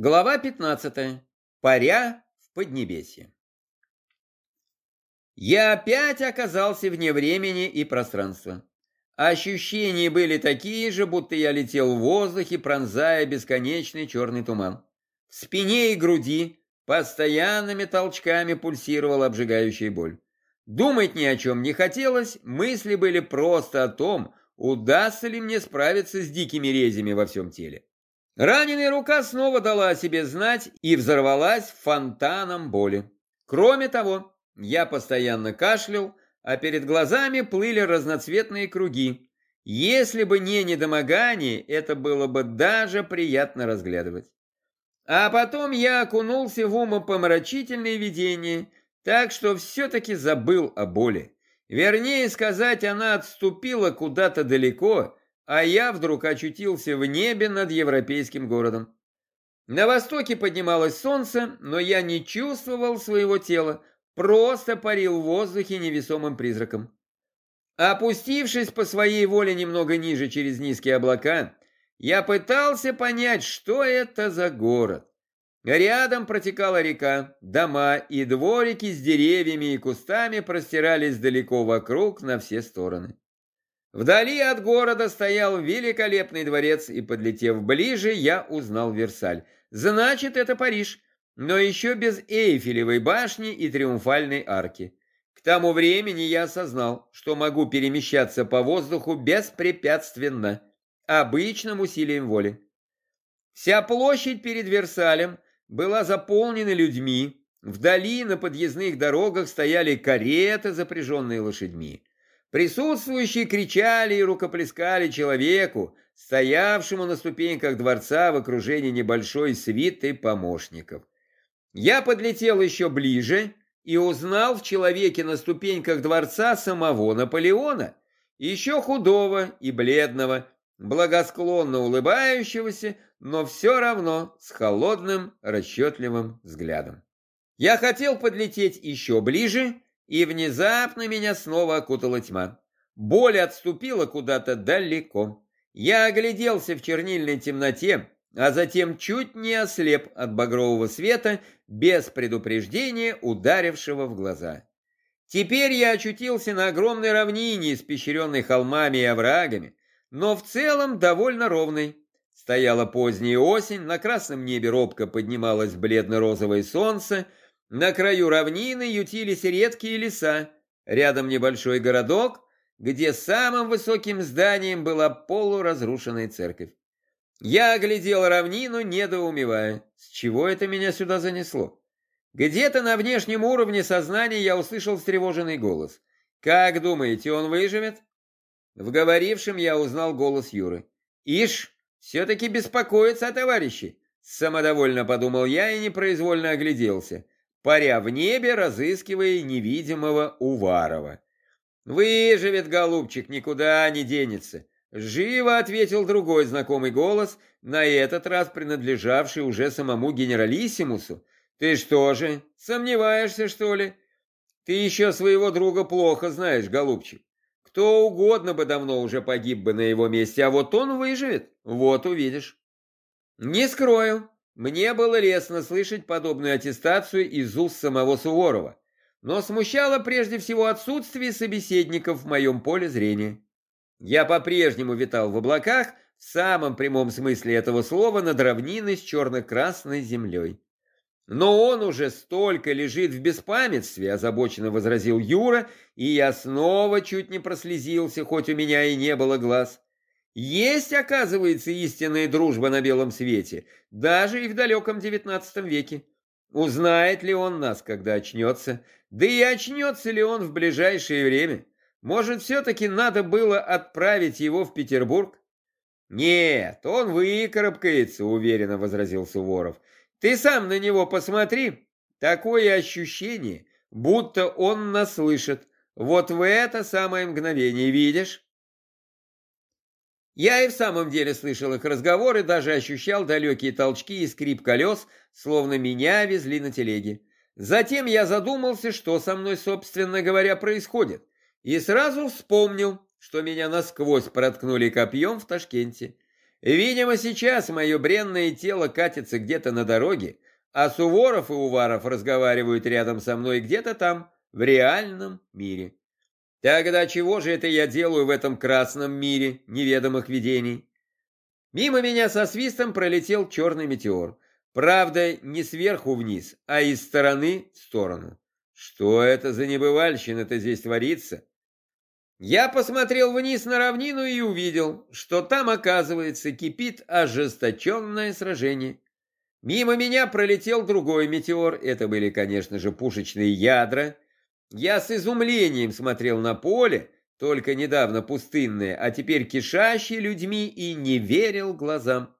Глава 15. Паря в Поднебесье. Я опять оказался вне времени и пространства. Ощущения были такие же, будто я летел в воздухе, пронзая бесконечный черный туман. В спине и груди постоянными толчками пульсировала обжигающая боль. Думать ни о чем не хотелось, мысли были просто о том, удастся ли мне справиться с дикими резями во всем теле. Раненая рука снова дала о себе знать и взорвалась фонтаном боли. Кроме того, я постоянно кашлял, а перед глазами плыли разноцветные круги. Если бы не недомогание, это было бы даже приятно разглядывать. А потом я окунулся в умопомрачительные видения, так что все-таки забыл о боли. Вернее сказать, она отступила куда-то далеко, а я вдруг очутился в небе над европейским городом. На востоке поднималось солнце, но я не чувствовал своего тела, просто парил в воздухе невесомым призраком. Опустившись по своей воле немного ниже через низкие облака, я пытался понять, что это за город. Рядом протекала река, дома и дворики с деревьями и кустами простирались далеко вокруг на все стороны. Вдали от города стоял великолепный дворец, и, подлетев ближе, я узнал Версаль. Значит, это Париж, но еще без Эйфелевой башни и Триумфальной арки. К тому времени я осознал, что могу перемещаться по воздуху беспрепятственно, обычным усилием воли. Вся площадь перед Версалем была заполнена людьми, вдали на подъездных дорогах стояли кареты, запряженные лошадьми. Присутствующие кричали и рукоплескали человеку, стоявшему на ступеньках дворца в окружении небольшой свиты помощников. Я подлетел еще ближе и узнал в человеке на ступеньках дворца самого Наполеона, еще худого и бледного, благосклонно улыбающегося, но все равно с холодным, расчетливым взглядом. Я хотел подлететь еще ближе, и внезапно меня снова окутала тьма. Боль отступила куда-то далеко. Я огляделся в чернильной темноте, а затем чуть не ослеп от багрового света, без предупреждения ударившего в глаза. Теперь я очутился на огромной равнине, испещренной холмами и оврагами, но в целом довольно ровной. Стояла поздняя осень, на красном небе робко поднималось бледно-розовое солнце, на краю равнины ютились редкие леса, рядом небольшой городок, где самым высоким зданием была полуразрушенная церковь. Я оглядел равнину, недоумевая, с чего это меня сюда занесло. Где-то на внешнем уровне сознания я услышал встревоженный голос. «Как думаете, он выживет?» В говорившем я узнал голос Юры. «Ишь, все-таки беспокоится о товарище!» Самодовольно подумал я и непроизвольно огляделся паря в небе, разыскивая невидимого Уварова. «Выживет, голубчик, никуда не денется!» «Живо!» — ответил другой знакомый голос, на этот раз принадлежавший уже самому генералиссимусу. «Ты что же, сомневаешься, что ли?» «Ты еще своего друга плохо знаешь, голубчик. Кто угодно бы давно уже погиб бы на его месте, а вот он выживет, вот увидишь». «Не скрою, мне было лестно слышать подобную аттестацию из уст самого Суворова, но смущало прежде всего отсутствие собеседников в моем поле зрения. Я по-прежнему витал в облаках, в самом прямом смысле этого слова, над равниной с черно-красной землей. Но он уже столько лежит в беспамятстве, озабоченно возразил Юра, и я снова чуть не прослезился, хоть у меня и не было глаз. Есть, оказывается, истинная дружба на белом свете, даже и в далеком девятнадцатом веке. Узнает ли он нас, когда очнется? Да и очнется ли он в ближайшее время? Может, все-таки надо было отправить его в Петербург? Нет, он выкарабкается, уверенно возразил Суворов. Ты сам на него посмотри. Такое ощущение, будто он нас слышит. Вот в это самое мгновение, видишь? Я и в самом деле слышал их разговоры, даже ощущал далекие толчки и скрип колес, словно меня везли на телеге. Затем я задумался, что со мной, собственно говоря, происходит, и сразу вспомнил, что меня насквозь проткнули копьем в Ташкенте. Видимо, сейчас мое бренное тело катится где-то на дороге, а Суворов и Уваров разговаривают рядом со мной где-то там, в реальном мире. Тогда чего же это я делаю в этом красном мире неведомых видений? Мимо меня со свистом пролетел черный метеор. Правда, не сверху вниз, а из стороны в сторону. Что это за небывальщина-то здесь творится? Я посмотрел вниз на равнину и увидел, что там, оказывается, кипит ожесточенное сражение. Мимо меня пролетел другой метеор, это были, конечно же, пушечные ядра. Я с изумлением смотрел на поле, только недавно пустынное, а теперь кишащее людьми, и не верил глазам.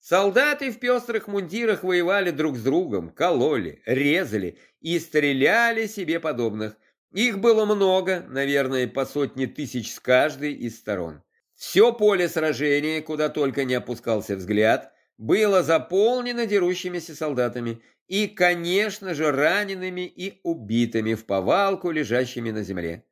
Солдаты в пестрых мундирах воевали друг с другом, кололи, резали и стреляли себе подобных. Их было много, наверное, по сотне тысяч с каждой из сторон. Все поле сражения, куда только не опускался взгляд, было заполнено дерущимися солдатами и, конечно же, ранеными и убитыми в повалку, лежащими на земле.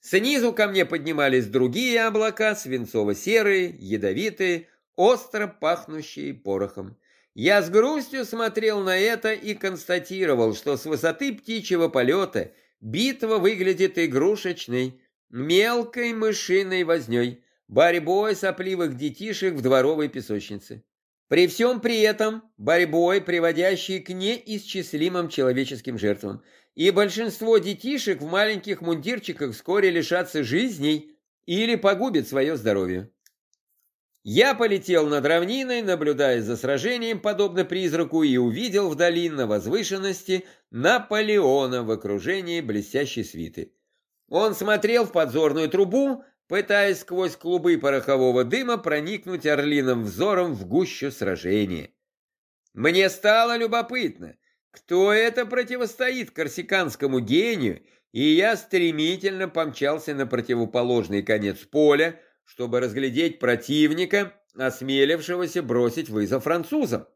Снизу ко мне поднимались другие облака, свинцово-серые, ядовитые, остро пахнущие порохом. Я с грустью смотрел на это и констатировал, что с высоты птичьего полета битва выглядит игрушечной, мелкой мышиной возней, борьбой сопливых детишек в дворовой песочнице. При всем при этом борьбой, приводящей к неисчислимым человеческим жертвам. И большинство детишек в маленьких мундирчиках вскоре лишатся жизней или погубят свое здоровье. Я полетел над равниной, наблюдая за сражением, подобно призраку, и увидел вдали на возвышенности Наполеона в окружении блестящей свиты. Он смотрел в подзорную трубу, пытаясь сквозь клубы порохового дыма проникнуть орлиным взором в гущу сражения. Мне стало любопытно, кто это противостоит корсиканскому гению, и я стремительно помчался на противоположный конец поля, чтобы разглядеть противника, осмелившегося бросить вызов французам.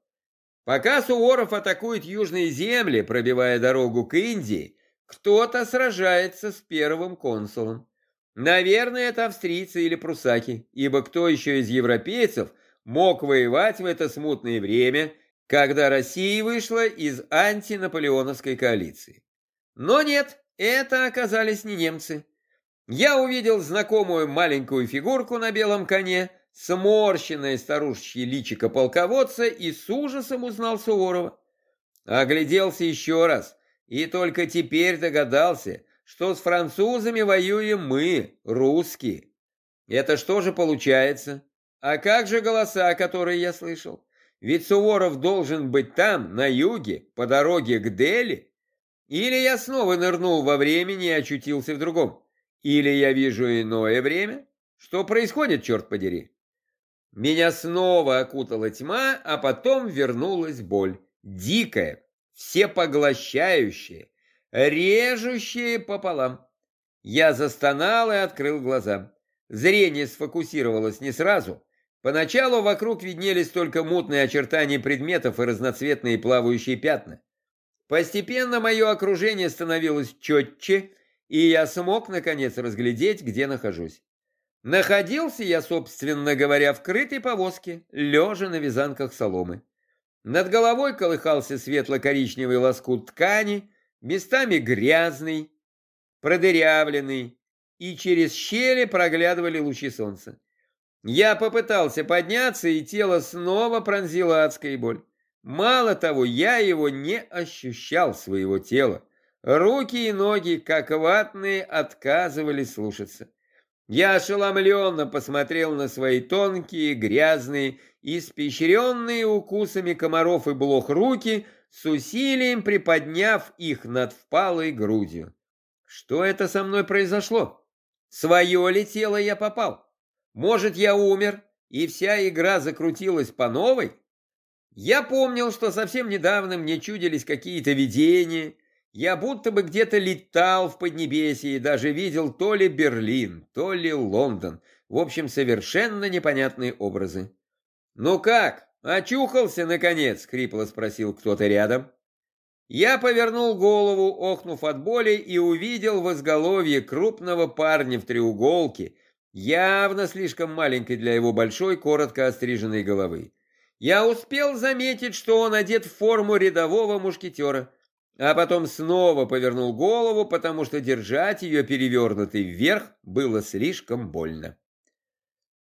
Пока Суворов атакует южные земли, пробивая дорогу к Индии, кто-то сражается с первым консулом. Наверное, это австрийцы или прусаки, ибо кто еще из европейцев мог воевать в это смутное время, когда Россия вышла из антинаполеоновской коалиции? Но нет, это оказались не немцы. Я увидел знакомую маленькую фигурку на белом коне, сморщенное старушечье личико полководца и с ужасом узнал Суворова. Огляделся еще раз и только теперь догадался, что с французами воюем мы, русские. Это что же получается? А как же голоса, которые я слышал? Ведь Суворов должен быть там, на юге, по дороге к Дели. Или я снова нырнул во времени и очутился в другом? Или я вижу иное время? Что происходит, черт подери? Меня снова окутала тьма, а потом вернулась боль. Дикая, всепоглощающая, режущая пополам. Я застонал и открыл глаза. Зрение сфокусировалось не сразу. Поначалу вокруг виднелись только мутные очертания предметов и разноцветные плавающие пятна. Постепенно мое окружение становилось четче, и я смог, наконец, разглядеть, где нахожусь. Находился я, собственно говоря, в крытой повозке, лежа на вязанках соломы. Над головой колыхался светло-коричневый лоскут ткани, местами грязный, продырявленный, и через щели проглядывали лучи солнца. Я попытался подняться, и тело снова пронзила адская боль. Мало того, я его не ощущал, своего тела. Руки и ноги, как ватные, отказывались слушаться. Я ошеломленно посмотрел на свои тонкие, грязные, испещренные укусами комаров и блох руки, с усилием приподняв их над впалой грудью. Что это со мной произошло? Свое ли тело я попал? Может, я умер, и вся игра закрутилась по новой? Я помнил, что совсем недавно мне чудились какие-то видения, я будто бы где-то летал в Поднебесье и даже видел то ли Берлин, то ли Лондон. В общем, совершенно непонятные образы. «Ну как, очухался, наконец?» — хрипло спросил кто-то рядом. Я повернул голову, охнув от боли, и увидел в изголовье крупного парня в треуголке, явно слишком маленькой для его большой, коротко остриженной головы. Я успел заметить, что он одет в форму рядового мушкетера, а потом снова повернул голову, потому что держать ее перевернутой вверх было слишком больно.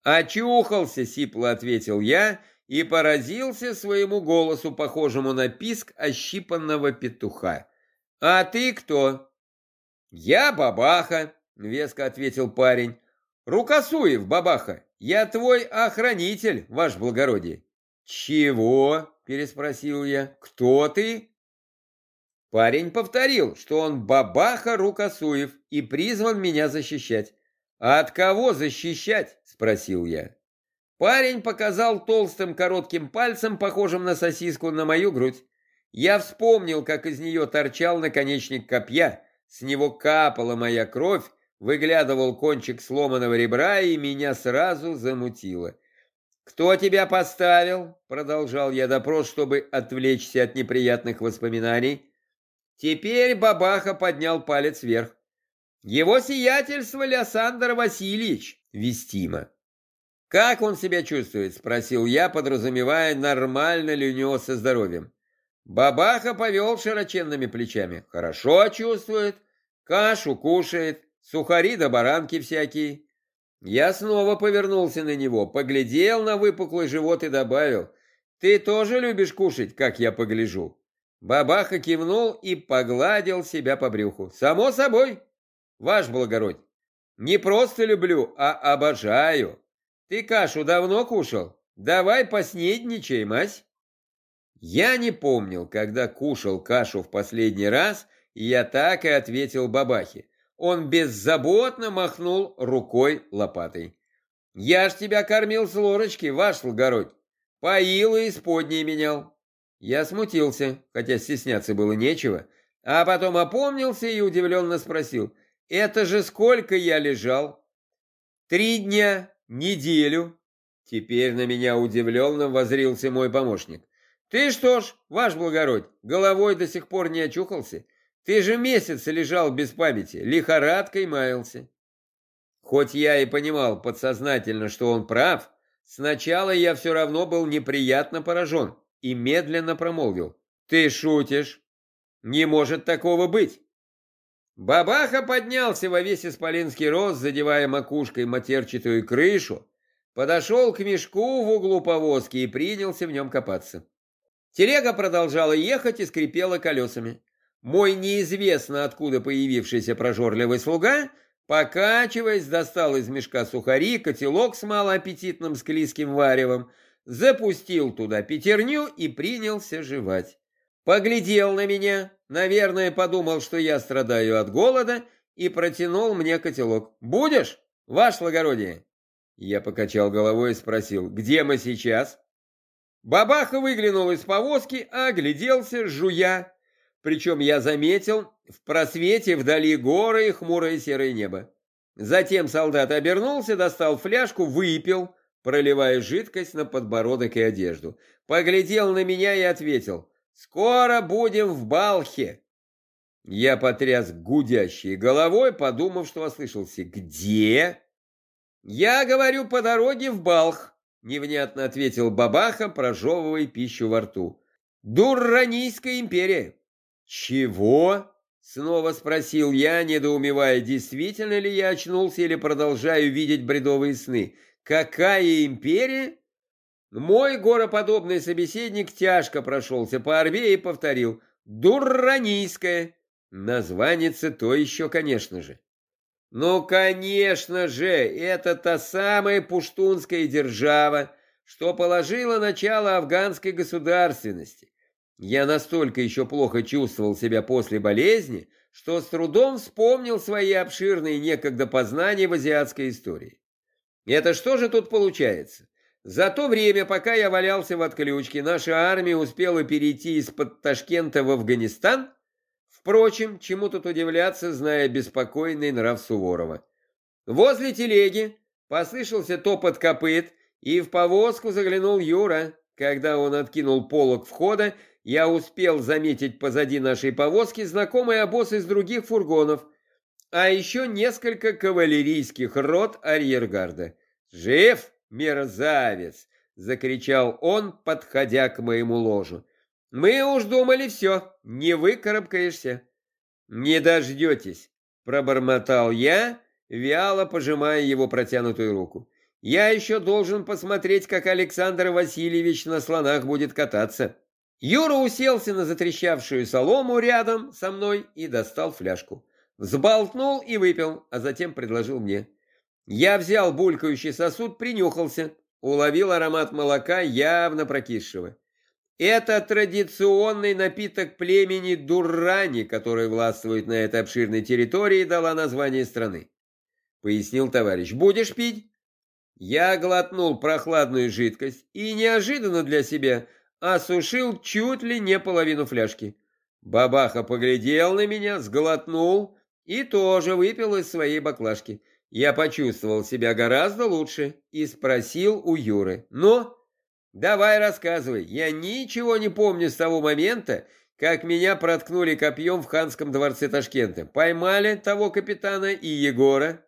«Очухался», — сипло ответил я и поразился своему голосу, похожему на писк ощипанного петуха. «А ты кто?» «Я бабаха», — веско ответил парень. «Рукосуев, бабаха, я твой охранитель, ваш благородие». «Чего?» — переспросил я. «Кто ты?» Парень повторил, что он бабаха Рукосуев и призван меня защищать. «А от кого защищать?» – спросил я. Парень показал толстым коротким пальцем, похожим на сосиску, на мою грудь. Я вспомнил, как из нее торчал наконечник копья, с него капала моя кровь, выглядывал кончик сломанного ребра, и меня сразу замутило. «Кто тебя поставил?» — продолжал я допрос, чтобы отвлечься от неприятных воспоминаний. Теперь бабаха поднял палец вверх. Его сиятельство Леосандр Васильевич Вестима. «Как он себя чувствует?» – спросил я, подразумевая, нормально ли у него со здоровьем. Бабаха повел широченными плечами. «Хорошо чувствует, кашу кушает, сухари да баранки всякие». Я снова повернулся на него, поглядел на выпуклый живот и добавил, «Ты тоже любишь кушать, как я погляжу?» Бабаха кивнул и погладил себя по брюху. «Само собой, ваш благородь, не просто люблю, а обожаю. Ты кашу давно кушал? Давай поснедничаем, ась. Я не помнил, когда кушал кашу в последний раз, и я так и ответил бабахе. Он беззаботно махнул рукой лопатой. «Я ж тебя кормил с ложечки, ваш благородь. Поил и исподней менял». Я смутился, хотя стесняться было нечего, а потом опомнился и удивленно спросил – это же сколько я лежал? Три дня, неделю. Теперь на меня удивленно возрился мой помощник. Ты что ж, ваш благородь, головой до сих пор не очухался? Ты же месяц лежал без памяти, лихорадкой маялся. Хоть я и понимал подсознательно, что он прав, сначала я все равно был неприятно поражен и медленно промолвил. Ты шутишь? Не может такого быть. Бабаха поднялся во весь исполинский рост, задевая макушкой матерчатую крышу, подошел к мешку в углу повозки и принялся в нем копаться. Телега продолжала ехать и скрипела колесами. Мой неизвестно откуда появившийся прожорливый слуга, покачиваясь, достал из мешка сухари, котелок с малоаппетитным склизким варевом, запустил туда пятерню и принялся жевать. Поглядел на меня, наверное, подумал, что я страдаю от голода, и протянул мне котелок. «Будешь, ваше благородие?» Я покачал головой и спросил, «Где мы сейчас?» Бабаха выглянул из повозки, огляделся, жуя. Причем я заметил в просвете вдали горы и хмурое серое небо. Затем солдат обернулся, достал фляжку, выпил, проливая жидкость на подбородок и одежду. Поглядел на меня и ответил, Скоро будем в Балхе. Я потряс гудящей головой, подумав, что ослышался. Где? Я говорю, по дороге в Балх, невнятно ответил Бабаха, прожевывая пищу во рту. Дурранийская империя. Чего? Снова спросил я, недоумевая, действительно ли я очнулся или продолжаю видеть бредовые сны. Какая империя? Мой гороподобный собеседник тяжко прошелся по орбе и повторил «Дурранийская». Названица то еще, конечно же. Ну, конечно же, это та самая пуштунская держава, что положила начало афганской государственности. Я настолько еще плохо чувствовал себя после болезни, что с трудом вспомнил свои обширные некогда познания в азиатской истории. Это что же тут получается? За то время, пока я валялся в отключке, наша армия успела перейти из-под Ташкента в Афганистан. Впрочем, чему тут удивляться, зная беспокойный нрав Суворова. Возле телеги послышался топот копыт, и в повозку заглянул Юра. Когда он откинул полог входа, я успел заметить позади нашей повозки знакомый обоз из других фургонов. а еще несколько кавалерийских рот арьергарда. «Жив, мерзавец!» — закричал он, подходя к моему ложу. «Мы уж думали все, не выкарабкаешься». «Не дождетесь», — пробормотал я, вяло пожимая его протянутую руку. «Я еще должен посмотреть, как Александр Васильевич на слонах будет кататься». Юра уселся на затрещавшую солому рядом со мной и достал фляжку. Взболтнул и выпил, а затем предложил мне. Я взял булькающий сосуд, принюхался, уловил аромат молока, явно прокисшего. Это традиционный напиток племени Дуррани, который властвует на этой обширной территории, дала название страны. Пояснил товарищ. Будешь пить? Я глотнул прохладную жидкость и неожиданно для себя осушил чуть ли не половину фляжки. Бабаха поглядел на меня, сглотнул и тоже выпил из своей баклажки. Я почувствовал себя гораздо лучше и спросил у Юры. «Ну, давай рассказывай, я ничего не помню с того момента, как меня проткнули копьем в ханском дворце Ташкента. Поймали того капитана и Егора?»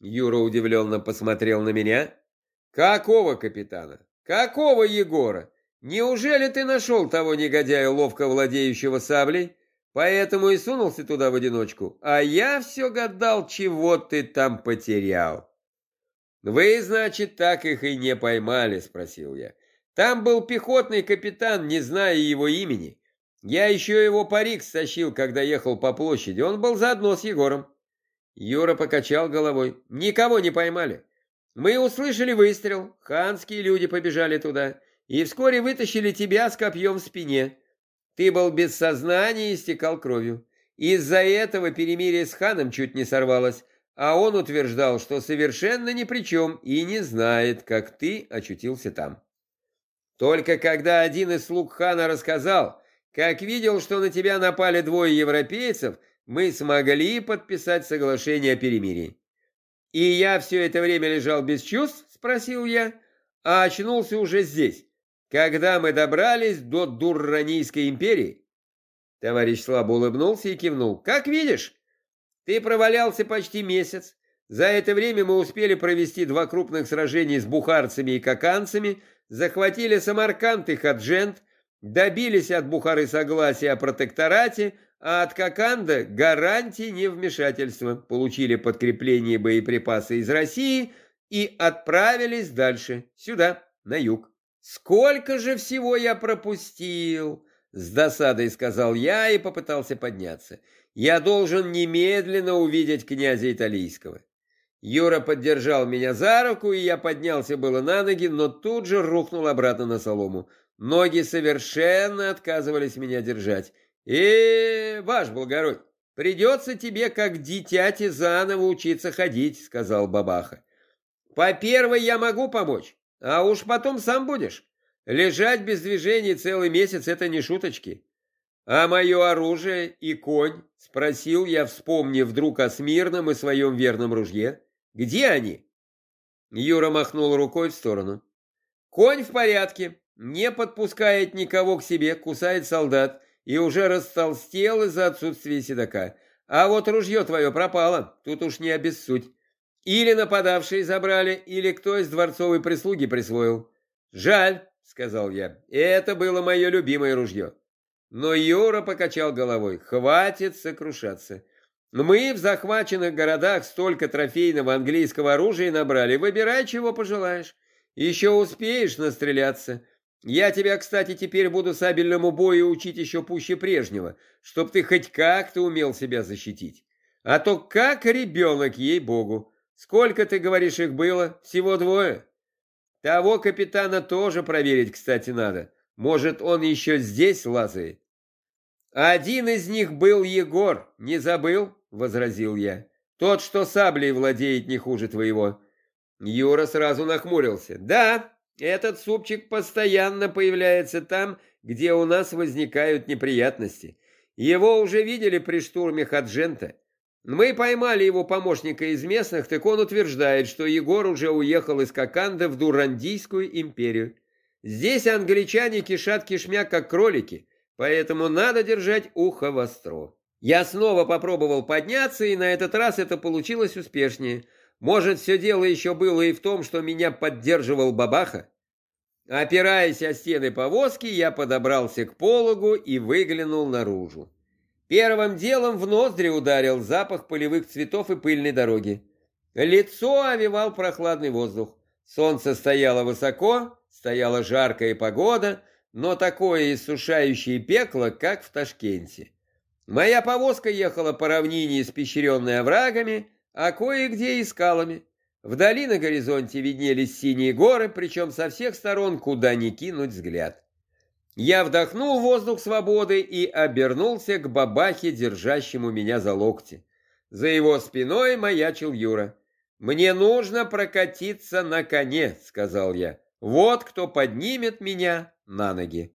Юра удивленно посмотрел на меня. «Какого капитана? Какого Егора? Неужели ты нашел того негодяя, ловко владеющего саблей? Поэтому и сунулся туда в одиночку. А я все гадал, чего ты там потерял. Вы, значит, так их и не поймали, спросил я. Там был пехотный капитан, не зная его имени. Я еще его парик стащил, когда ехал по площади. Он был заодно с Егором. Юра покачал головой. Никого не поймали. Мы услышали выстрел. Ханские люди побежали туда. И вскоре вытащили тебя с копьем в спине. Ты был без сознания и истекал кровью. Из-за этого перемирие с ханом чуть не сорвалось, а он утверждал, что совершенно ни при чем и не знает, как ты очутился там. Только когда один из слуг хана рассказал, как видел, что на тебя напали двое европейцев, мы смогли подписать соглашение о перемирии. «И я все это время лежал без чувств?» – спросил я, а очнулся уже здесь, когда мы добрались до Дурранийской империи, товарищ слабо улыбнулся и кивнул. Как видишь, ты провалялся почти месяц. За это время мы успели провести два крупных сражения с бухарцами и каканцами, захватили Самарканд и Хаджент, добились от Бухары согласия о протекторате, а от Коканда гарантии невмешательства, получили подкрепление боеприпасы из России и отправились дальше, сюда, на юг. «Сколько же всего я пропустил!» С досадой сказал я и попытался подняться. «Я должен немедленно увидеть князя Италийского». Юра поддержал меня за руку, и я поднялся было на ноги, но тут же рухнул обратно на солому. Ноги совершенно отказывались меня держать. «Э, ваш благородь, придется тебе, как дитяти, заново учиться ходить», — сказал бабаха. «По первой я могу помочь, а уж потом сам будешь. Лежать без движения целый месяц — это не шуточки. А мое оружие и конь, спросил я, вспомнив вдруг о Смирном и своем верном ружье. Где они? Юра махнул рукой в сторону. Конь в порядке, не подпускает никого к себе, кусает солдат и уже растолстел из-за отсутствия седока. А вот ружье твое пропало, тут уж не обессудь. Или нападавшие забрали, или кто из дворцовой прислуги присвоил. Жаль, сказал я. Это было мое любимое ружье. Но Юра покачал головой. Хватит сокрушаться. Мы в захваченных городах столько трофейного английского оружия набрали. Выбирай, чего пожелаешь. Еще успеешь настреляться. Я тебя, кстати, теперь буду сабельному бою учить еще пуще прежнего, чтоб ты хоть как-то умел себя защитить. А то как ребенок, ей-богу. Сколько, ты говоришь, их было? Всего двое? Того капитана тоже проверить, кстати, надо. Может, он еще здесь лазает? Один из них был Егор, не забыл? Возразил я. Тот, что саблей владеет не хуже твоего. Юра сразу нахмурился. Да, этот супчик постоянно появляется там, где у нас возникают неприятности. Его уже видели при штурме Хаджента. Мы поймали его помощника из местных, так он утверждает, что Егор уже уехал из Коканда в Дурандийскую империю. Здесь англичане кишат кишмя, как кролики, поэтому надо держать ухо востро. Я снова попробовал подняться, и на этот раз это получилось успешнее. Может, все дело еще было и в том, что меня поддерживал бабаха? Опираясь о стены повозки, я подобрался к пологу и выглянул наружу. Первым делом в ноздри ударил запах полевых цветов и пыльной дороги. Лицо овивал прохладный воздух. Солнце стояло высоко, стояла жаркая погода, но такое иссушающее пекло, как в Ташкенте. Моя повозка ехала по равнине, испещренной оврагами, а кое-где и скалами. Вдали на горизонте виднелись синие горы, причем со всех сторон, куда ни кинуть взгляд. Я вдохнул воздух свободы и обернулся к бабахе, держащему меня за локти. За его спиной маячил Юра. «Мне нужно прокатиться на коне», — сказал я. «Вот кто поднимет меня на ноги».